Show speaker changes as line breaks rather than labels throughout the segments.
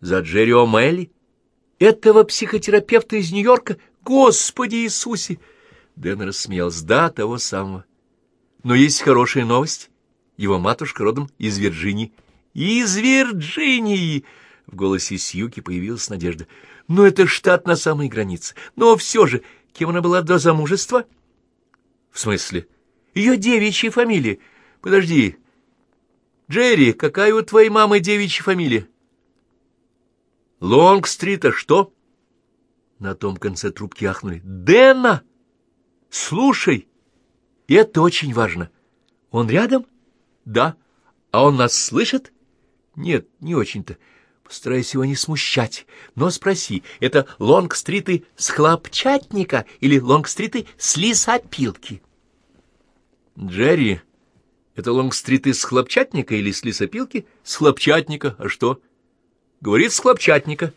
За Джерри О'Мелли? Этого психотерапевта из Нью-Йорка? Господи Иисусе! Дэн рассмеялся. Да, того самого. Но есть хорошая новость. Его матушка родом из Вирджинии. Из Вирджинии! В голосе Сьюки появилась надежда. Но это штат на самой границе. Но все же, кем она была до замужества? В смысле? Ее девичья фамилия. Подожди. Джерри, какая у твоей мамы девичья фамилия? Лонгстрита что? На том конце трубки ахнули. Дэна! Слушай, это очень важно. Он рядом? Да. А он нас слышит? Нет, не очень-то. Постарайся его не смущать. Но спроси, это лонгстриты с хлопчатника или лонгстриты с лесопилки? Джерри, это лонгстриты с хлопчатника или с лесопилки? С хлопчатника. А что? Говорит, с хлопчатника.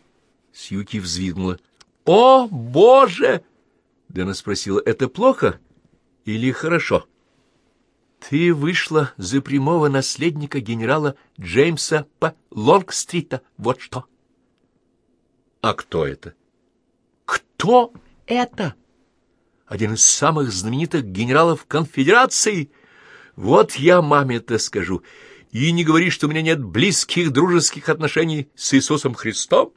Сьюки взвизгнула. О, боже! Дэна спросила, это плохо или хорошо? Ты вышла за прямого наследника генерала Джеймса П. Лонгстрита. Вот что. А кто это? Кто это? Один из самых знаменитых генералов конфедерации. Вот я маме-то скажу. И не говори, что у меня нет близких дружеских отношений с Иисусом Христом.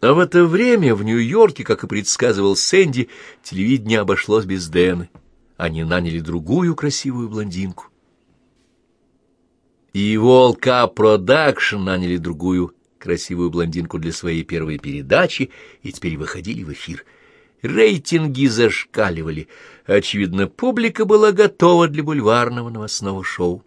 А в это время в Нью-Йорке, как и предсказывал Сэнди, телевидение обошлось без Дэны. Они наняли другую красивую блондинку. И Уоллес Продакшн наняли другую красивую блондинку для своей первой передачи и теперь выходили в эфир. Рейтинги зашкаливали. Очевидно, публика была готова для бульварного новостного шоу.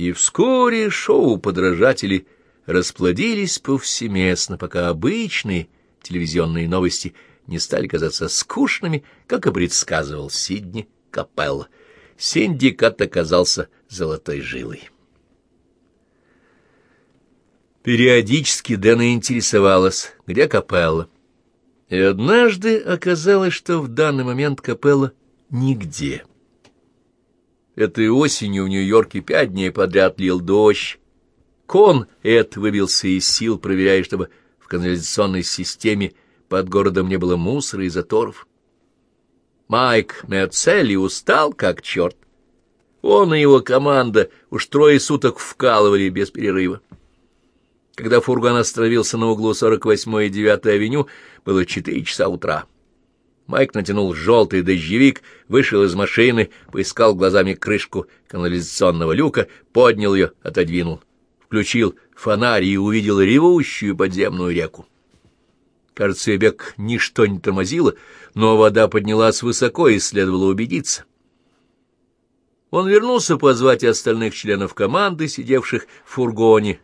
И вскоре шоу подражатели расплодились повсеместно, пока обычные телевизионные новости не стали казаться скучными, как и предсказывал Сидни Капелла. Синдикат оказался золотой жилой. Периодически Дэна интересовалась, где Капелла. И однажды оказалось, что в данный момент Капелла нигде. Этой осенью в Нью-Йорке пять дней подряд лил дождь, Кон Эд выбился из сил, проверяя, чтобы в канализационной системе под городом не было мусора и заторов. Майк Мерцелли устал, как черт. Он и его команда уж трое суток вкалывали без перерыва. Когда фургон остановился на углу 48-й и 9-й авеню, было четыре часа утра. Майк натянул желтый дождевик, вышел из машины, поискал глазами крышку канализационного люка, поднял ее, отодвинул включил фонарь и увидел ревущую подземную реку. Кажется, бег ничто не тормозило, но вода поднялась высоко, и следовало убедиться. Он вернулся позвать остальных членов команды, сидевших в фургоне.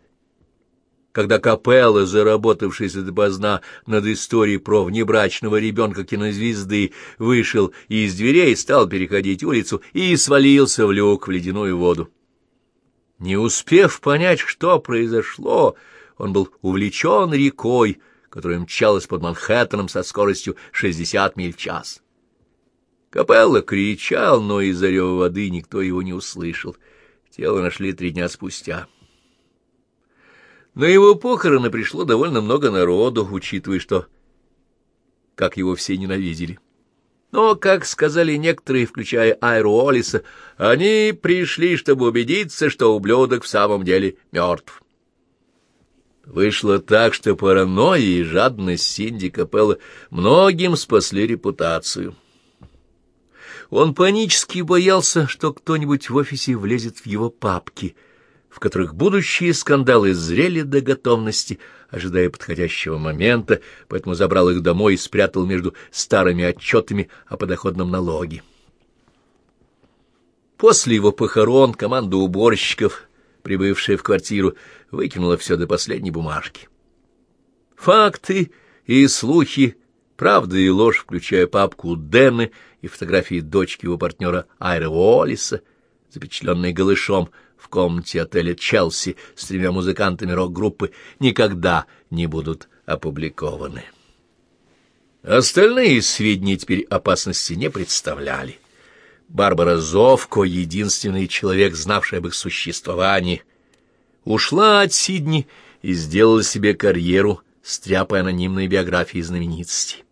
Когда Капелла, заработавшийся допоздна над историей про внебрачного ребенка кинозвезды, вышел из дверей, стал переходить улицу и свалился в люк в ледяную воду. Не успев понять, что произошло, он был увлечен рекой, которая мчалась под Манхэттеном со скоростью 60 миль в час. Капелла кричал, но из-за рева воды никто его не услышал. Тело нашли три дня спустя. На его похороны пришло довольно много народу, учитывая, что как его все ненавидели. Но, как сказали некоторые, включая Айру Олиса, они пришли, чтобы убедиться, что ублюдок в самом деле мертв. Вышло так, что паранойя и жадность Синди Капелла многим спасли репутацию. Он панически боялся, что кто-нибудь в офисе влезет в его папки — в которых будущие скандалы зрели до готовности, ожидая подходящего момента, поэтому забрал их домой и спрятал между старыми отчетами о подоходном налоге. После его похорон команда уборщиков, прибывшая в квартиру, выкинула все до последней бумажки. Факты и слухи, правда и ложь, включая папку Дэны и фотографии дочки его партнера Айра Уоллиса, запечатленные голышом — в комнате отеля «Челси» с тремя музыкантами рок-группы никогда не будут опубликованы. Остальные сведения теперь опасности не представляли. Барбара Зовко, единственный человек, знавший об их существовании, ушла от Сидни и сделала себе карьеру, стряпая анонимные биографии знаменитостей.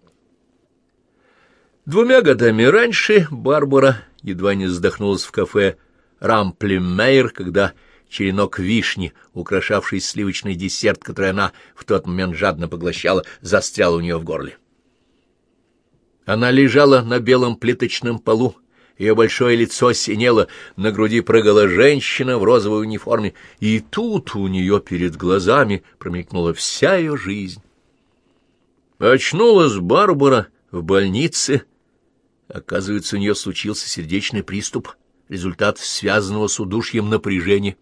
Двумя годами раньше Барбара едва не задохнулась в кафе «Рамплемейр», когда черенок вишни, украшавший сливочный десерт, который она в тот момент жадно поглощала, застрял у нее в горле. Она лежала на белом плиточном полу, ее большое лицо синело, на груди прыгала женщина в розовой униформе, и тут у нее перед глазами промелькнула вся ее жизнь. Очнулась Барбара в больнице. Оказывается, у нее случился сердечный приступ, результат связанного с удушьем напряжения.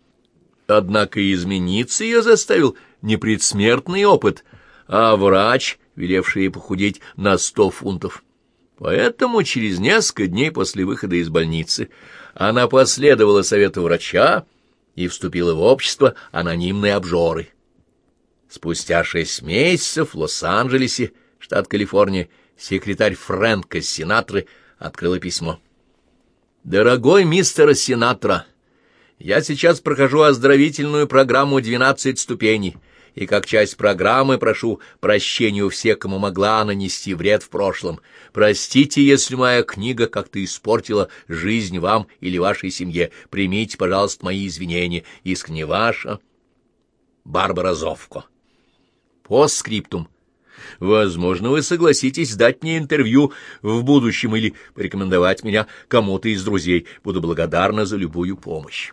Однако измениться ее заставил не предсмертный опыт, а врач, велевший ей похудеть на сто фунтов. Поэтому через несколько дней после выхода из больницы она последовала совету врача и вступила в общество анонимной обжоры. Спустя шесть месяцев в Лос-Анджелесе, штат Калифорния, секретарь Фрэнка Синатры открыла письмо. «Дорогой мистер Синатра, я сейчас прохожу оздоровительную программу «12 ступеней» и как часть программы прошу прощения у всех, кому могла нанести вред в прошлом. Простите, если моя книга как-то испортила жизнь вам или вашей семье. Примите, пожалуйста, мои извинения. Искренне ваша Барбара Зовко. По скриптум. Возможно, вы согласитесь дать мне интервью в будущем или порекомендовать меня кому-то из друзей. Буду благодарна за любую помощь.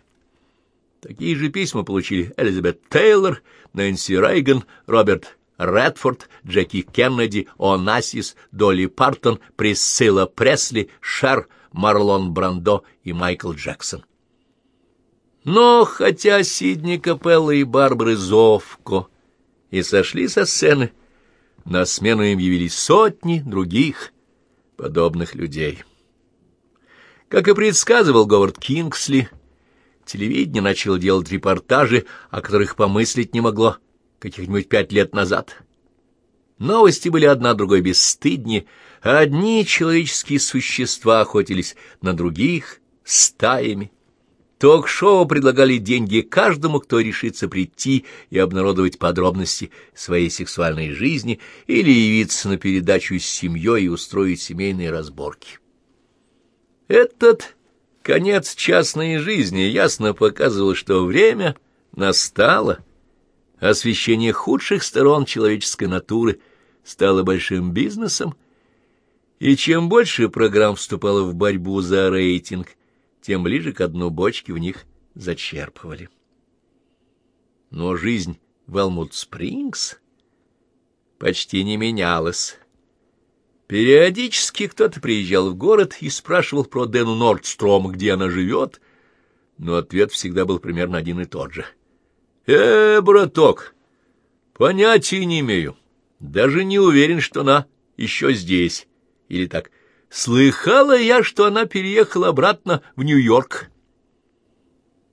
Такие же письма получили Элизабет Тейлор, Нэнси Рейган, Роберт Редфорд, Джеки Кеннеди, Онасис, Долли Партон, Присцилла Пресли, Шер, Марлон Брандо и Майкл Джексон. Но хотя Сидни Капелла и Барбары Зовко и сошли со сцены, на смену им явились сотни других подобных людей. Как и предсказывал Говард Кингсли, Телевидение начало делать репортажи, о которых помыслить не могло каких-нибудь пять лет назад. Новости были одна другой бесстыднее, одни человеческие существа охотились на других стаями. Ток-шоу предлагали деньги каждому, кто решится прийти и обнародовать подробности своей сексуальной жизни или явиться на передачу с семьей и устроить семейные разборки. Этот Конец частной жизни ясно показывал, что время настало. Освещение худших сторон человеческой натуры стало большим бизнесом, и чем больше программ вступало в борьбу за рейтинг, тем ближе к дну бочки в них зачерпывали. Но жизнь в Элмут-Спрингс почти не менялась. Периодически кто-то приезжал в город и спрашивал про Дэну Нордстром, где она живет, но ответ всегда был примерно один и тот же. «Э, браток, понятия не имею, даже не уверен, что она еще здесь». Или так, «Слыхала я, что она переехала обратно в Нью-Йорк».